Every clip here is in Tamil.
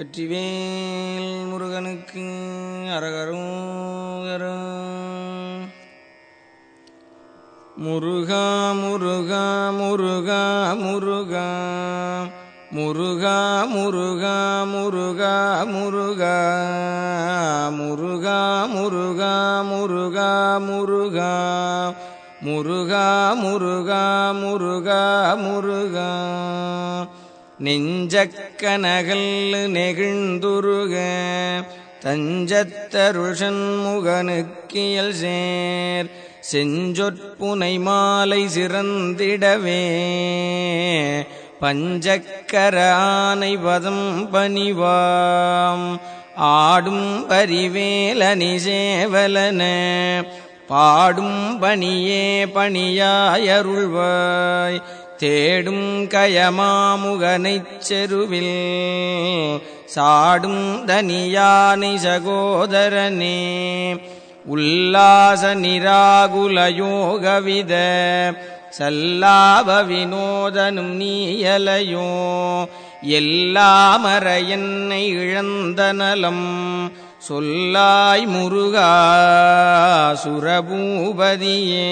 வெற்றிவேல் முருகனுக்கு அரகரோகரம் முருகா முருகா முருகா முருகா முருகா முருகா முருகா முருகா முருகா முருகா முருகா முருகா முருகா முருகா முருகா முருகா நெஞ்சக்கனகல் நெகிழ்ந்துருக தஞ்சத்தருஷன் முகனுக்கியல் சேர். செஞ்சொற்புனை மாலை சிறந்திடவே பஞ்சக்கர ஆனை பதம் பணிவாம். ஆடும் பரிவேலனி சேவலன பாடும் பணியே பணியாயருள்வாய். தேடும் கயமாமுகனைச் செருவில் சாடும் தனியானை சகோதரனே உல்லாச நிராகுலயோகவித சல்லாப வினோதனும் நீயலையோ எல்லாமற என்னை இழந்த நலம் சொல்லாய் முருகா சுரபூபதியே.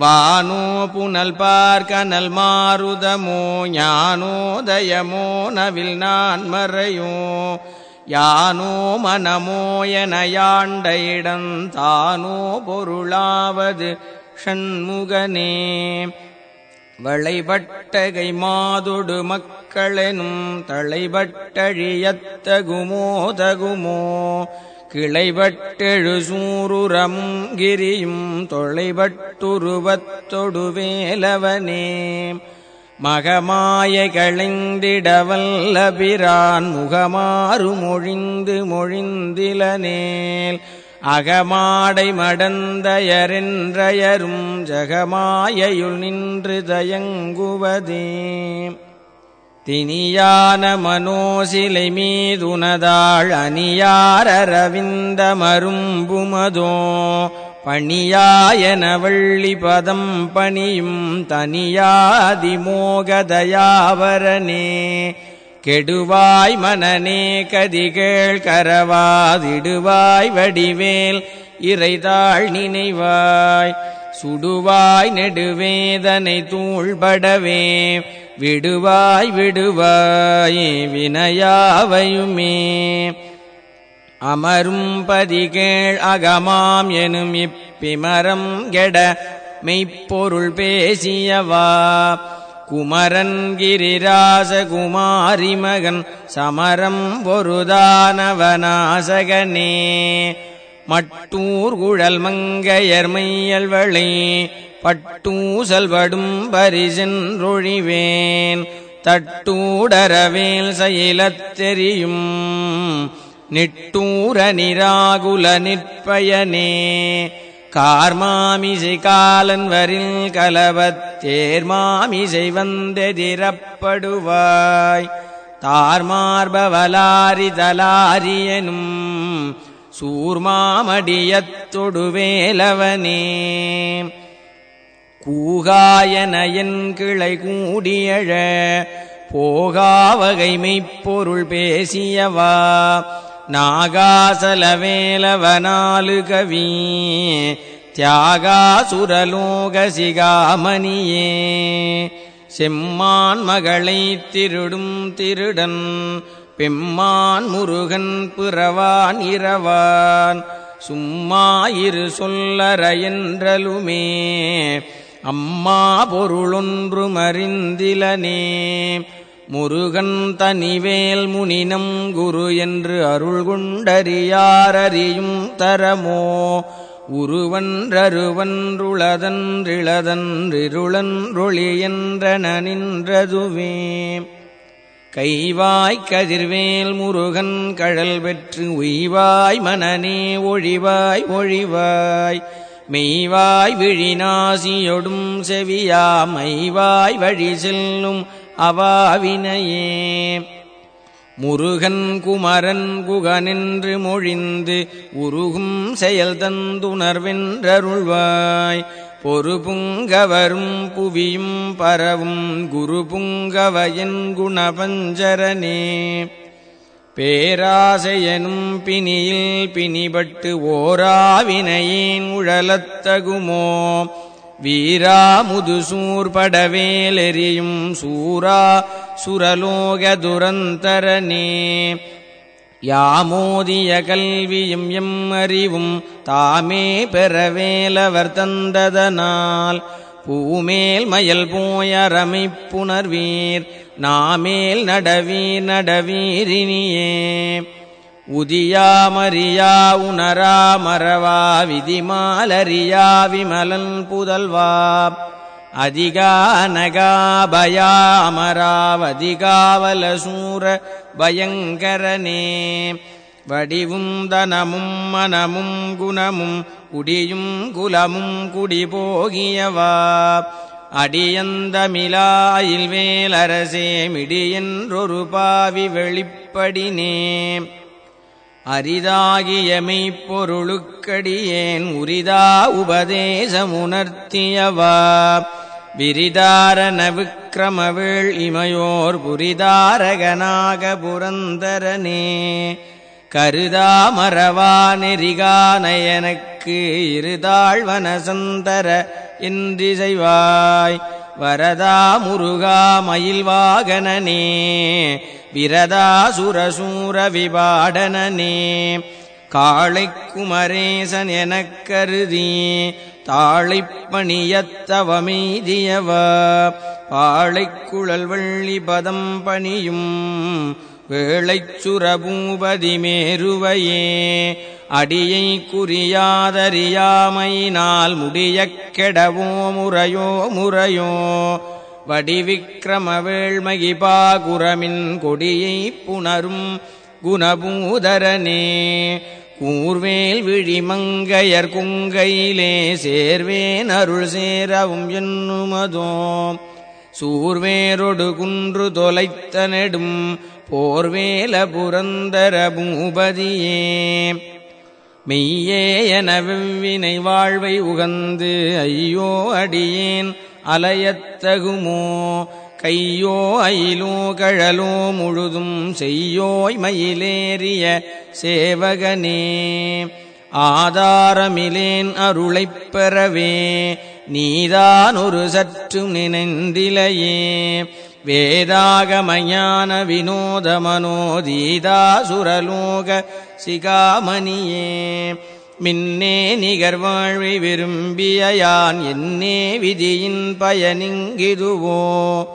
வானோ புனல் பார்க்கனல் மாருதமோ ஞானோதயமோ நவில் நான் மறையோ. யானோ மனமோ என யாண்ட இடம் தானோ பொருளாவது ஷண்முகனே. வளைபட்டகை மாதொடு மக்களெனும் தளைபட்டழியத்தகுமோ தகுமோ. கிளைபட்டெழு சூருரமும் கிரியும் தொலைபட்டுருவத்தொடு வேலவனே மகமாய களைந்திடவல்லபிரான் முகமாறு மொழிந்து மொழிந்திலனேல். அகமாடை மடந்தயரென்றயரும் ஜகமாயையுள் நின்று தயங்குவதே. தினியான மனோசிலை மீதுனதாள் அணியாரரவிந்த மரும்புமதோ பணியாயன வள்ளி பதம் பணியும் தனியாதிமோகதயாவரனே கெடுவாய் மனநே கதிகேள் கரவாதிடுவாய் வடிவேல் இறைதாள் நினைவாய் சுடுவாய் நெடுவேதனை தூள்படவே. விடுவாய் விடுவாய் வினையாவையுமே. அமரும் பதிகேள் அகமாம் எனும் இப்பிமரம் கெட மெய்ப்பொருள் பேசியவா. குமரன் கிரிராச குமாரி மகன் சமரம் பொருதானவனாசகனே. மட்டூர் குழல் மங்கையர் மையல்வளே பட்டூசல்படும் பரிசென்றொழிவேன். தட்டூடரவேல் செயலத்தெறியும் நிட்டூர நிராகுல நிற்பயனே. கார்மாமிசை காலன்வரில் கலவத்தேர்மாமிசை வந்தெதிரப்படுவாய். தார்மார்பவலாரி தலாரியனும். சூர்மாமடியத் தொடுவேலவனே. கூகாயன கிளை கூடியழ போகாவகை மெய்ப்பொருள் பேசியவா நாகாசலவேலவனாலு கவி தியாகாசுரலோக சிகாமணியே. செம்மான் மகளை திருடும் திருடன் பெம்மான் முருகன் பிறவான் இரவான். சும்மா இரு சொல்லற என்றலுமே அம்மா பொருளொன்று மறிந்திலனே முருகன் தனிவேல் முனினம் குரு என்று அருள் குண்டறியாரறியும் தரமோ. உருவன்றருவன்றுளதன்றிளதன்றிருளன்றொழியென்றன நின்றதுவே கைவாய் கதிர்வேல் முருகன் கழல் பெற்று உய்வாய் மனநே ஒழிவாய் ஒழிவாய். மெய்வாய் விழிநாசியொடும் செவியா மைவாய் வழி செல்லும் அவாவினையே. முருகன் குமரன் குகனின்று மொழிந்து உருகும் செயல் தந்துணர்வென்றருள்வாய். பொறுபுங்கவரும் புவியும் பரவும் குரு புங்கவயன் குணபஞ்சரனே. பேராசையனும் பிணியில் பிணிபட்டு ஓராவினையின் உழலத்தகுமோ? வீரா முதுசூர் சூரா சுரலோக துரந்தரனே. யாமோதிய கல்வியும் எம் அறிவும் தாமே பெறவேலவர் தந்ததனால் பூமேல் மயல் போயரமை புணர்வீர் நாமேல் நடவீர் நடவீரினியே உதியா மரியா உணரா மரவா விதிமாலரியா விமலன் புதல்வா. அதிகா நகாபயா அமராவதிகாவல சூர பயங்கரனே. வடிவும் தனமும் மனமும் குணமும் குடியும் குலமும் குடிபோகியவா அடியந்தமிலாயில் வேலரசே மிடியென்றொரு பாவி வெளிப்படினே. அரிதாகிய மெய்ப்பொருளுக்கடியேன் உரிதா உபதேசமுணர்த்தியவா விரிதாரண விக்கிரமவேள் இமையோர் புரிதாரகனாக புரந்தரனே. கருதாமரவா நெறிகானயனக்கு இருதாழ்வன சந்தர என்றிசைவாய். வரதா முருகா மயில் மயில்வாகனனே விரதா சுரசூர விபாடனே காளை குமரேசன் எனக் கருதி தாழைப்பணியத்தவமெய்தியவ பாழைக்குழல் வள்ளி பதம் பணியும் வேளைச் சுரபூபதி மேருவையே அடியை குறியாதறியாமையினால் முடியக் கெடவோ முறையோ முறையோ? வடிவிக்கிரம வேள்மகிபா கொடியை புணரும் குணபூதரனே. கூர்வேல் விழிமங்கையர் குங்கையிலே சேர்வேன் அருள் சேரவும் என்னுமதோ? சூர்வேரொடு குன்று தொலைத்த நெடும் போர்வேல புரந்தர பூபதியே. மெய்யே என வெவ்வினை வாழ்வை உகந்து ஐயோ அடியேன் அலையத்தகுமோ? கையோ அயிலோ கழலோ முழுதும் செய்யோய் மயிலேறிய சேவகனே. ஆதாரமிலேன் அருளைப் பெறவே நீதான் ஒரு சற்றும் நினைந்திலையே. வேதாகமயான வினோதமனோதீதா சுரலோக சிகாமணியே. மின்னே நிகர்வாழ்வை விரும்பிய யான் என்னே விதியின் பயனிங்கிதுவோ.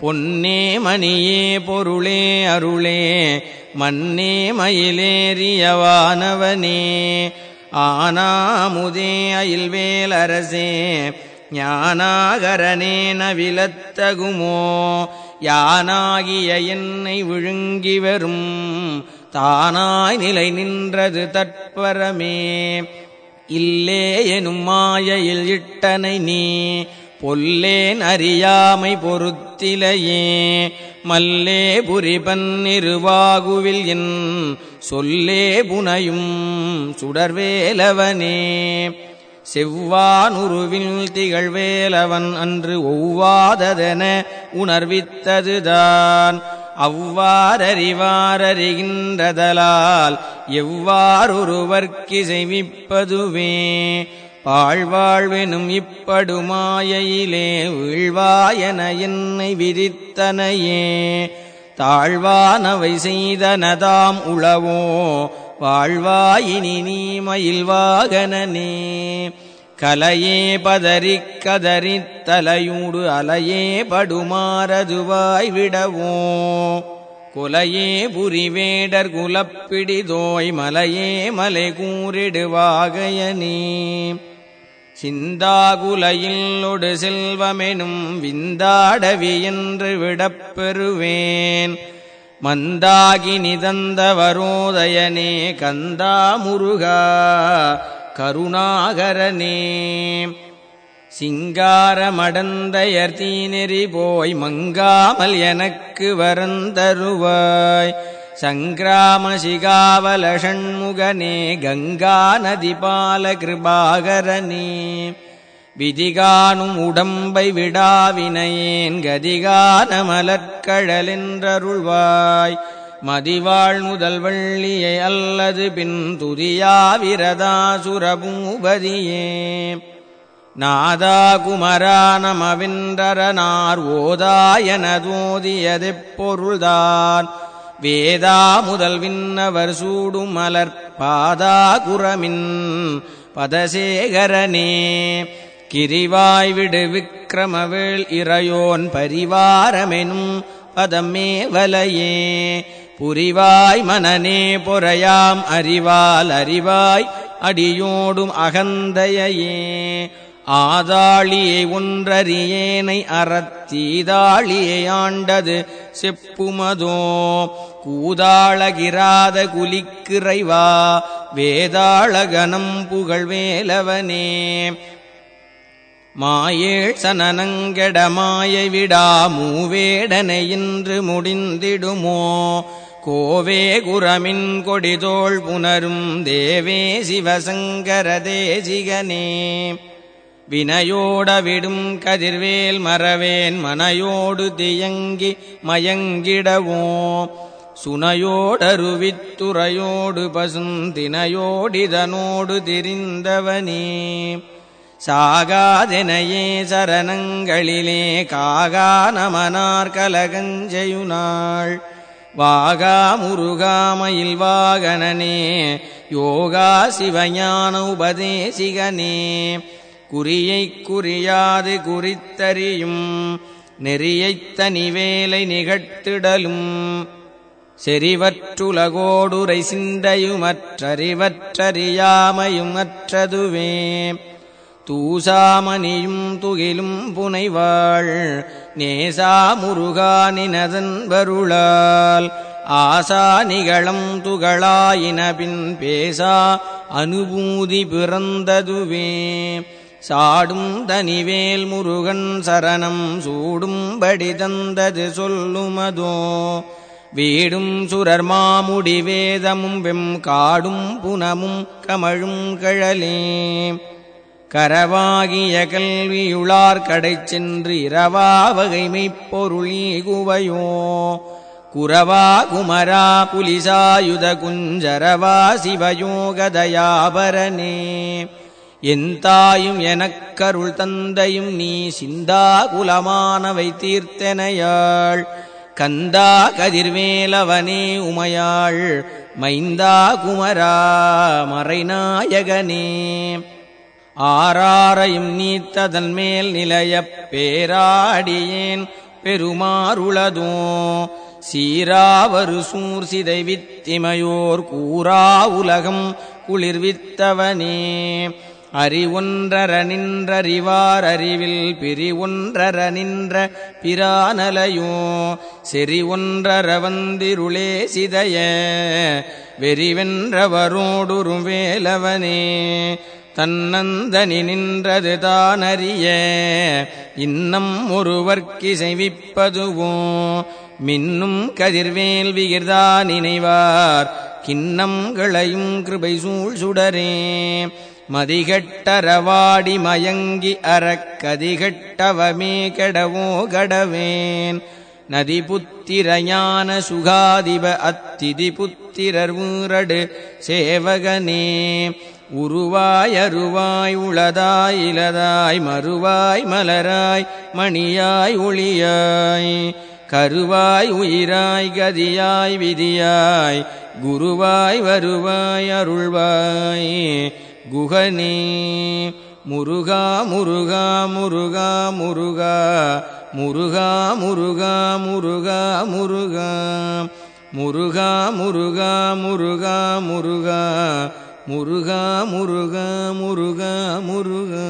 பொன்னே மணியே பொருளே அருளே மன்னே மயிலேறியவானவனே ஆனாமுதே அயில்வேலரசே ஞானாகரனே நவிலத்தகுமோ. யானாகிய என்னை விழுங்கி வரும் தானாய் நிலை நின்றது தற்பரமே. இல்லே எனும் மாயையில் இட்டனை நீ பொல்லேன் அறியாமை பொறுத்திலையே மல்லே புரிபன்னிருவாகுவில் என் சொல்லே புனையும் சுடர்வேலவனே. செவ்வானுருவில் திகழ்வேலவன் அன்று ஒவ்வாததென உணர்வித்ததுதான். அவ்வாறறிவாரறிகின்றதலால் எவ்வாறொருவர்க்கு பாழ்வாழ்வெனும் இப்படுமாயையிலே வீழ்வாயன என்னை விதித்தனையே தாழ்வானவை செய்தனதாம் உளவோ? வாழ்வாயினி நீ மயில்வாகனனே. கலையே பதறிக் கதறித் தலையூடு அலையே படுமாறதுவாய் விடவோ? குலையே புரிவேடர் குலப்பிடிதோய் மலையே மலை கூறிடுவாகையனே. சிந்தாகுலையில்லொடு செல்வமெனும் விந்தாடவி என்று விடப்பெறுவேன் மந்தாகி நிதந்தவரோதயனே கந்தா முருகா கருணாகரனே. சிங்காரமடந்தையர் தீநெறி போய் மங்காமல் எனக்கு வரந்தருவாய். சங்கிராம சிகாவல ஷண்முகனே கங்கா நதிபால கிருபாகரனே விதிகானும் உடம்பை விடாவினையேன் கதிகான மலர்கழலென்றருள்வாய் மதிவாழ் முதல் வள்ளியை அல்லது பின் துதியாவிரதா சுரபூபதியே. நாதா குமரா நமவின்றரனார் ஓதாயனதோதியதெப்பொருள்தான் வேதா முதல் விண்ணவர் சூடும் மலர் பாதா குரமின் பதசேகரனே. கிரிவாய் விடு விக்கிரமவேள் இறையோன் பரிவாரமெனும் பதமே வலையே புரிவாய் மனநே பொறையாம் அறிவால் அறிவாய் அடியோடும் அகந்தையே ஆதாளியை ஒன்றறியேனை அறத்தீதாளியை ஆண்டது செப்புமதோ. கூதாளகிராத குலிக்கிறைவா வேதாளகனம் புகழ்வேலவனே. மாயேழ் சனனங்கெட மாயை விடா மூவேடனை இன்று முடிந்திடுமோ. கோவே குரமின் கொடிதோள் புனரும் தேவே சிவசங்கர தேசிகனே. வினையோடவிடும் கதிர்வேல் மறவேன் மனையோடு தியங்கி மயங்கிடவோ. சுனையோடருவித்துறையோடு பசுந்தினையோடிதனோடு திரிந்தவனே. சாகாதெனையே சரணங்களிலே காகா நமனார் கலகஞ்செயுனாள் வாகா முருகாமயில் வாகனனே யோகா சிவஞான உபதேசிகனே. குறியை குறியாது குறித்தறியும் நெறியைத் தனிவேலை நிகழ்த்திடலும். செறிவற்றுலகோடுரை சிந்தையுமற்றறிவற்றறியாமையுமற்றதுவே. தூசாமணியும் துகிலும் புனைவாள். நேசா முருகானினதன் வருளால். ஆசா நிகழம் துகளாயினபின் பேசா அனுபூதி பிறந்ததுவே. சாடும் தனிவேல் முருகன் சரணம் சூடும்படி தந்தது சொல்லுமதோ. வீடும் சுரர் மாமுடி வேதமும் வெம் காடும் புனமும் கமழும் கழலே. கரவாகிய கல்வியுளார் கடை சென்று இரவா வகைமைப் பொருளீ குவையோ குரவா குமரா புலிசாயுத குஞ்சரவா சிவயோகதயாபரனே. என் தாயும் எனக்கருள் தந்தையும் நீ சிந்தா குலமானவை தீர்த்தனையாள். கந்தா கதிர்வேலவனே உமையாள். மைந்தா குமரா மறைநாயகனே. ஆறாரையும் நீத்ததன் மேல் நிலையப் பேராடியேன் பெருமாறுளதோ. சீராவரு சூர் சிதை வித்திமையோர் கூறா உலகம் குளிர்வித்தவனே. அறிவொன்றர நின்றறிவார் அறிவில் பிரிவொன்றர நின்ற பிரானலையோ. செறி ஒன்றர வந்திருளே சிதைய வெறிவென்றவரோடுரும் வேலவனே. தன்னந்தனி நின்றது தானறிய இன்னம் ஒருவர்க்கிசைவிப்பதுவோ? மின்னும் கதிர்வேல் விகிர்தா நினைவார் கிண்ணம் களையும் கிருபை சூழ் சுடரே. மதிகட்டரவாடி மயங்கி அறக்கதிகட்டவமே கெடவோ கடவேன். நதி புத்திரஞான சுகாதிப அத்திதி புத்திரர் ஊரடு சேவகனே. உருவாய் அருவாய் உளதாய் இலதாய் மறுவாய் மலராய் மணியாய் ஒளியாய். கருவாய் உயிராய் கதியாய் விதியாய். குருவாய் வருவாய் அருள்வாய். குகனே முருகா முருகா முருகா முருகா. முருகா முருகா முருகா முருகா. முருகா முருகா முருகா முருகா. முருகா முருகா முருகா முருகா.